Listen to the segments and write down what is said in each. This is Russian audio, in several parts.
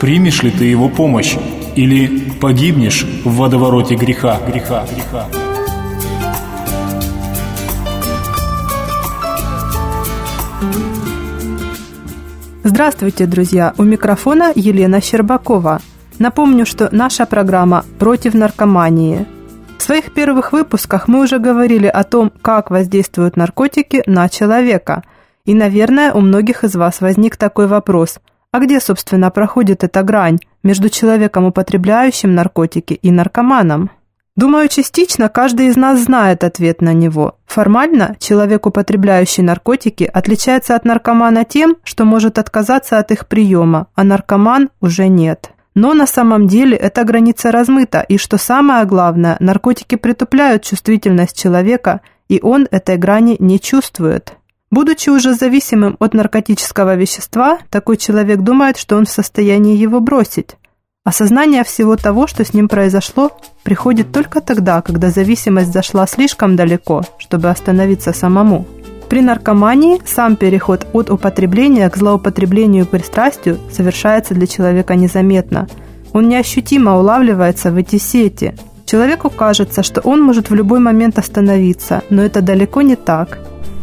Примешь ли ты его помощь или погибнешь в водовороте греха, греха, греха. Здравствуйте, друзья! У микрофона Елена Щербакова. Напомню, что наша программа «Против наркомании». В своих первых выпусках мы уже говорили о том, как воздействуют наркотики на человека. И, наверное, у многих из вас возник такой вопрос – а где, собственно, проходит эта грань между человеком, употребляющим наркотики, и наркоманом? Думаю, частично каждый из нас знает ответ на него. Формально человек, употребляющий наркотики, отличается от наркомана тем, что может отказаться от их приема, а наркоман уже нет. Но на самом деле эта граница размыта, и что самое главное, наркотики притупляют чувствительность человека, и он этой грани не чувствует. Будучи уже зависимым от наркотического вещества, такой человек думает, что он в состоянии его бросить. Осознание всего того, что с ним произошло, приходит только тогда, когда зависимость зашла слишком далеко, чтобы остановиться самому. При наркомании сам переход от употребления к злоупотреблению и пристрастию совершается для человека незаметно. Он неощутимо улавливается в эти сети. Человеку кажется, что он может в любой момент остановиться, но это далеко не так.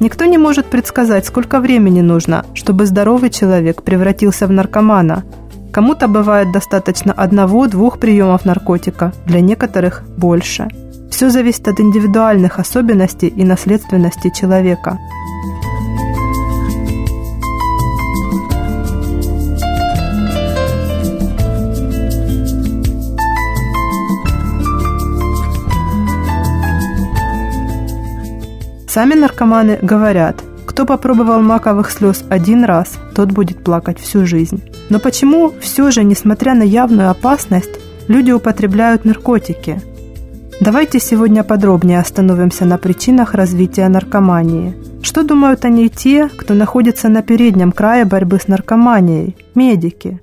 Никто не может предсказать, сколько времени нужно, чтобы здоровый человек превратился в наркомана – Кому-то бывает достаточно одного-двух приемов наркотика, для некоторых – больше. Все зависит от индивидуальных особенностей и наследственности человека. Сами наркоманы говорят, кто попробовал маковых слез один раз, тот будет плакать всю жизнь. Но почему все же, несмотря на явную опасность, люди употребляют наркотики? Давайте сегодня подробнее остановимся на причинах развития наркомании. Что думают о ней те, кто находится на переднем крае борьбы с наркоманией – медики?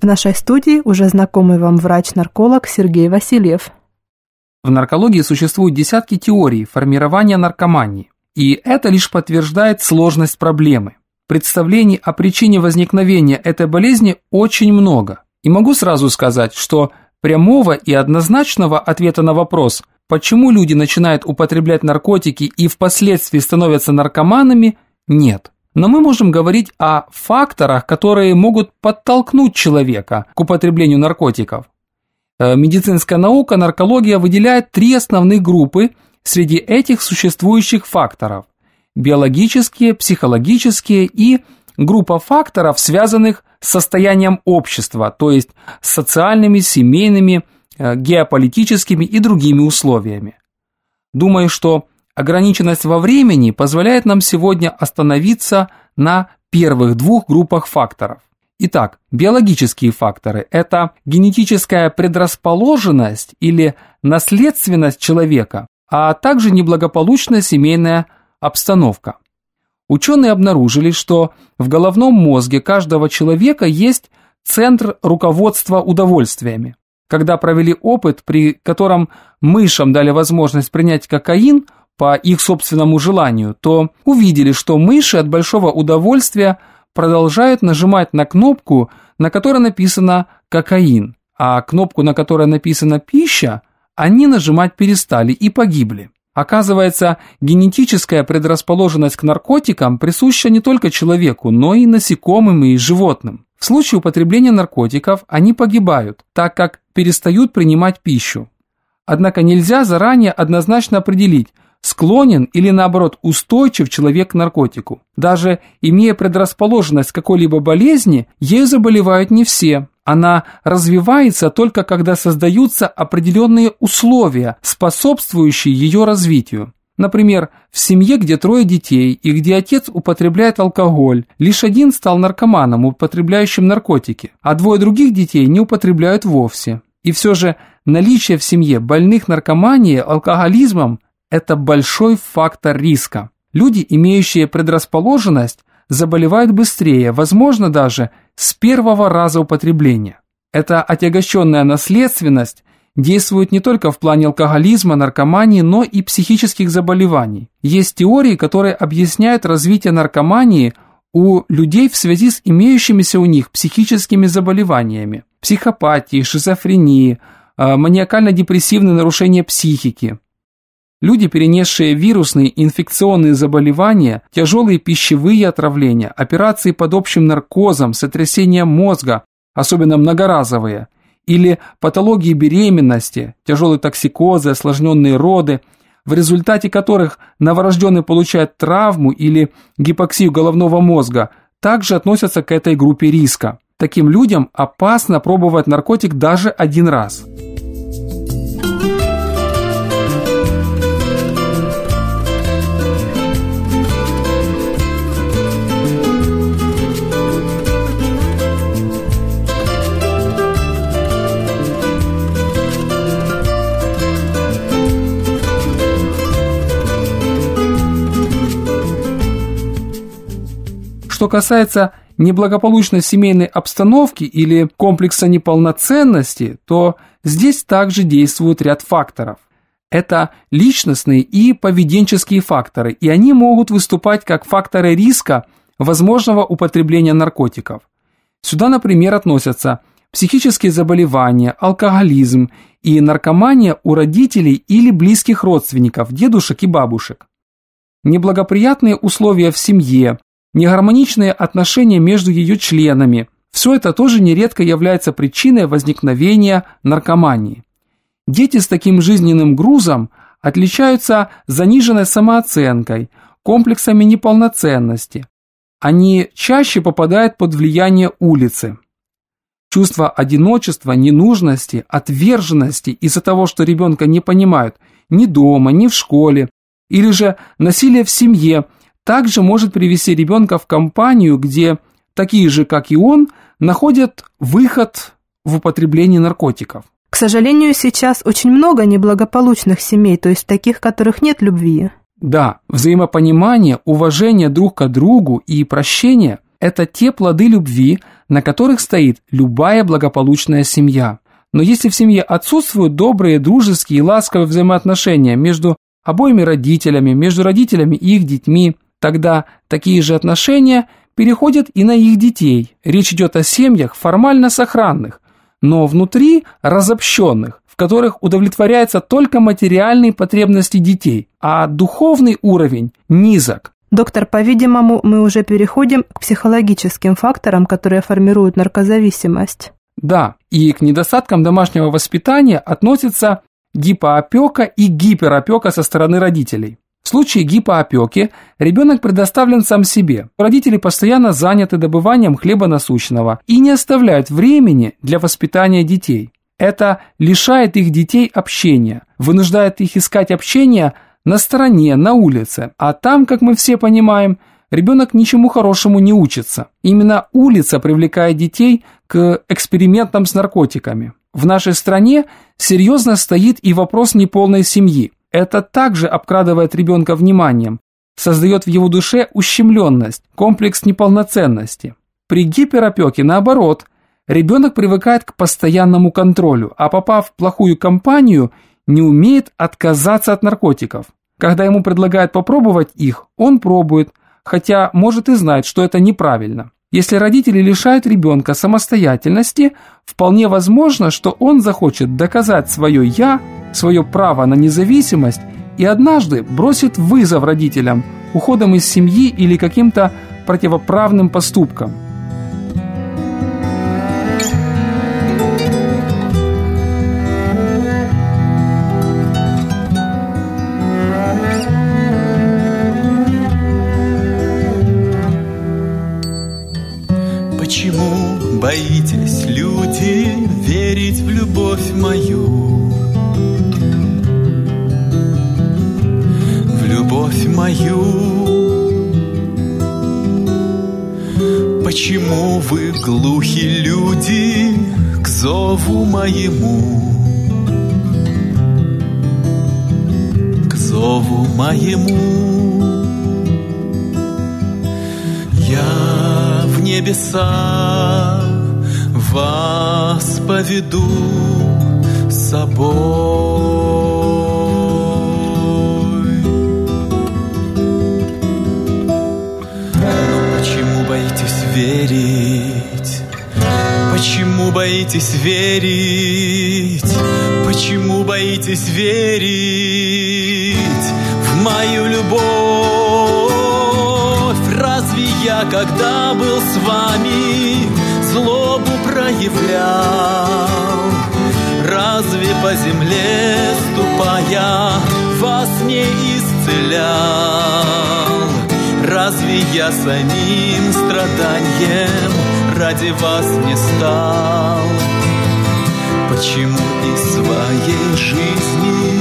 В нашей студии уже знакомый вам врач-нарколог Сергей Васильев. В наркологии существуют десятки теорий формирования наркомании, и это лишь подтверждает сложность проблемы. Представлений о причине возникновения этой болезни очень много. И могу сразу сказать, что прямого и однозначного ответа на вопрос, почему люди начинают употреблять наркотики и впоследствии становятся наркоманами, нет. Но мы можем говорить о факторах, которые могут подтолкнуть человека к употреблению наркотиков. Э, медицинская наука, наркология выделяет три основных группы среди этих существующих факторов биологические, психологические и группа факторов, связанных с состоянием общества, то есть социальными, семейными, э, геополитическими и другими условиями. Думаю, что ограниченность во времени позволяет нам сегодня остановиться на первых двух группах факторов. Итак, биологические факторы – это генетическая предрасположенность или наследственность человека, а также неблагополучная семейная обстановка. Ученые обнаружили, что в головном мозге каждого человека есть центр руководства удовольствиями. Когда провели опыт, при котором мышам дали возможность принять кокаин по их собственному желанию, то увидели, что мыши от большого удовольствия продолжают нажимать на кнопку, на которой написано «кокаин», а кнопку, на которой написано «пища», они нажимать перестали и погибли. Оказывается, генетическая предрасположенность к наркотикам присуща не только человеку, но и насекомым и животным. В случае употребления наркотиков они погибают, так как перестают принимать пищу. Однако нельзя заранее однозначно определить, склонен или наоборот устойчив человек к наркотику. Даже имея предрасположенность к какой-либо болезни, ею заболевают не все. Она развивается только когда создаются определенные условия, способствующие ее развитию. Например, в семье, где трое детей и где отец употребляет алкоголь, лишь один стал наркоманом, употребляющим наркотики, а двое других детей не употребляют вовсе. И все же наличие в семье больных наркоманией, алкоголизмом – это большой фактор риска. Люди, имеющие предрасположенность, заболевают быстрее, возможно даже с первого раза употребления. Эта отягощенная наследственность действует не только в плане алкоголизма, наркомании, но и психических заболеваний. Есть теории, которые объясняют развитие наркомании у людей в связи с имеющимися у них психическими заболеваниями, психопатией, шизофренией, а, маниакально-депрессивные нарушения психики. Люди, перенесшие вирусные инфекционные заболевания, тяжелые пищевые отравления, операции под общим наркозом, сотрясение мозга, особенно многоразовые, или патологии беременности, тяжелые токсикозы, осложненные роды, в результате которых новорожденный получает травму или гипоксию головного мозга, также относятся к этой группе риска. Таким людям опасно пробовать наркотик даже один раз. Что касается неблагополучной семейной обстановки или комплекса неполноценности, то здесь также действует ряд факторов. Это личностные и поведенческие факторы, и они могут выступать как факторы риска возможного употребления наркотиков. Сюда, например, относятся психические заболевания, алкоголизм и наркомания у родителей или близких родственников, дедушек и бабушек. Неблагоприятные условия в семье, негармоничные отношения между ее членами. Все это тоже нередко является причиной возникновения наркомании. Дети с таким жизненным грузом отличаются заниженной самооценкой, комплексами неполноценности. Они чаще попадают под влияние улицы. Чувство одиночества, ненужности, отверженности из-за того, что ребенка не понимают ни дома, ни в школе, или же насилие в семье также может привести ребенка в компанию, где такие же, как и он, находят выход в употреблении наркотиков. К сожалению, сейчас очень много неблагополучных семей, то есть таких, которых нет любви. Да, взаимопонимание, уважение друг к другу и прощение – это те плоды любви, на которых стоит любая благополучная семья. Но если в семье отсутствуют добрые, дружеские и ласковые взаимоотношения между обоими родителями, между родителями и их детьми, Тогда такие же отношения переходят и на их детей. Речь идет о семьях формально сохранных, но внутри разобщенных, в которых удовлетворяются только материальные потребности детей, а духовный уровень низок. Доктор, по-видимому, мы уже переходим к психологическим факторам, которые формируют наркозависимость. Да, и к недостаткам домашнего воспитания относятся гипоопека и гиперопека со стороны родителей. В случае гипоопеки ребенок предоставлен сам себе. Родители постоянно заняты добыванием хлеба насущного и не оставляют времени для воспитания детей. Это лишает их детей общения, вынуждает их искать общение на стороне, на улице. А там, как мы все понимаем, ребенок ничему хорошему не учится. Именно улица привлекает детей к экспериментам с наркотиками. В нашей стране серьезно стоит и вопрос неполной семьи. Это также обкрадывает ребенка вниманием, создает в его душе ущемленность, комплекс неполноценности. При гиперопеке, наоборот, Ребенок привыкает к постоянному контролю, а попав в плохую компанию, не умеет отказаться от наркотиков. Когда ему предлагают попробовать их, он пробует, хотя может и знать, что это неправильно. Если родители лишают ребенка самостоятельности, вполне возможно, что он захочет доказать свое «я», свое право на независимость и однажды бросит вызов родителям уходом из семьи или каким-то противоправным поступком. Мою Почему вы глухи, люди, к зову моему? К зову моему Я в небеса вас поведу с собой. Верить? Почему боитесь верить? Почему боитесь верить в мою любовь? Разве я, когда был с вами, злобу проявлял? Разве по земле ступая вас не исцелял? Я самим страданием ради вас не стал? Почему из своей жизни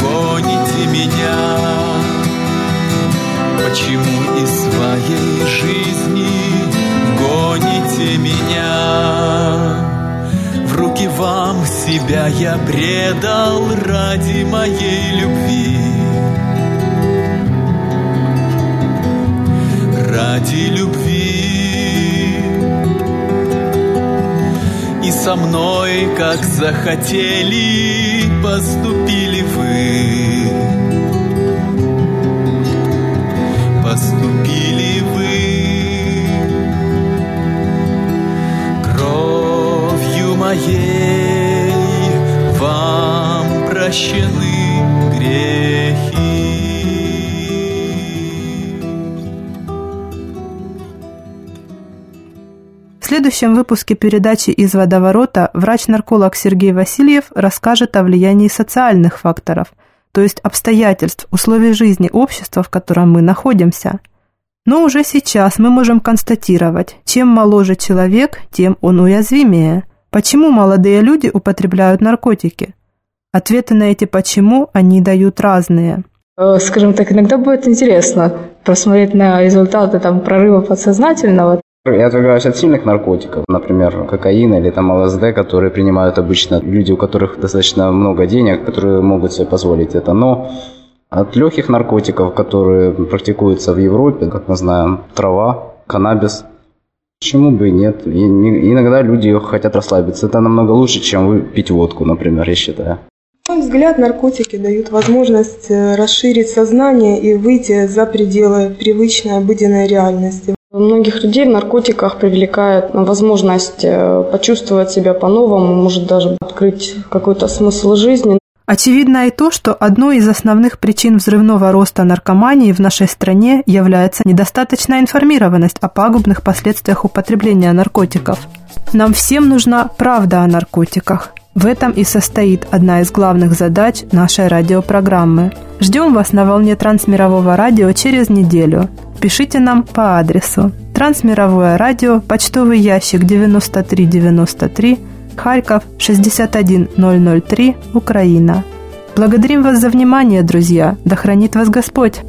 гоните меня? Почему из своей жизни гоните меня? В руки вам себя я предал ради моей любви. Ради любви. И со мной, как захотели, поступили вы. Поступили вы. Кровью моей вам прощены следующем выпуске передачи «Из водоворота» врач-нарколог Сергей Васильев расскажет о влиянии социальных факторов, то есть обстоятельств, условий жизни общества, в котором мы находимся. Но уже сейчас мы можем констатировать, чем моложе человек, тем он уязвимее. Почему молодые люди употребляют наркотики? Ответы на эти «почему» они дают разные. Э, скажем так, иногда будет интересно просмотреть на результаты там, прорыва подсознательного, я отвлекаюсь от сильных наркотиков, например, кокаин или там ЛСД, которые принимают обычно люди, у которых достаточно много денег, которые могут себе позволить это. Но от легких наркотиков, которые практикуются в Европе, как мы знаем, трава, каннабис, Почему бы и нет? И иногда люди хотят расслабиться. Это намного лучше, чем пить водку, например, я считаю. На мой взгляд, наркотики дают возможность э, расширить сознание и выйти за пределы привычной обыденной реальности. Многих людей в наркотиках привлекает возможность э, почувствовать себя по-новому, может даже открыть какой-то смысл жизни. Очевидно и то, что одной из основных причин взрывного роста наркомании в нашей стране является недостаточная информированность о пагубных последствиях употребления наркотиков. Нам всем нужна правда о наркотиках. В этом и состоит одна из главных задач нашей радиопрограммы. Ждем вас на волне Трансмирового радио через неделю. Пишите нам по адресу Трансмировое радио, почтовый ящик 9393, Харьков 61003, Украина. Благодарим вас за внимание, друзья. Да хранит вас Господь!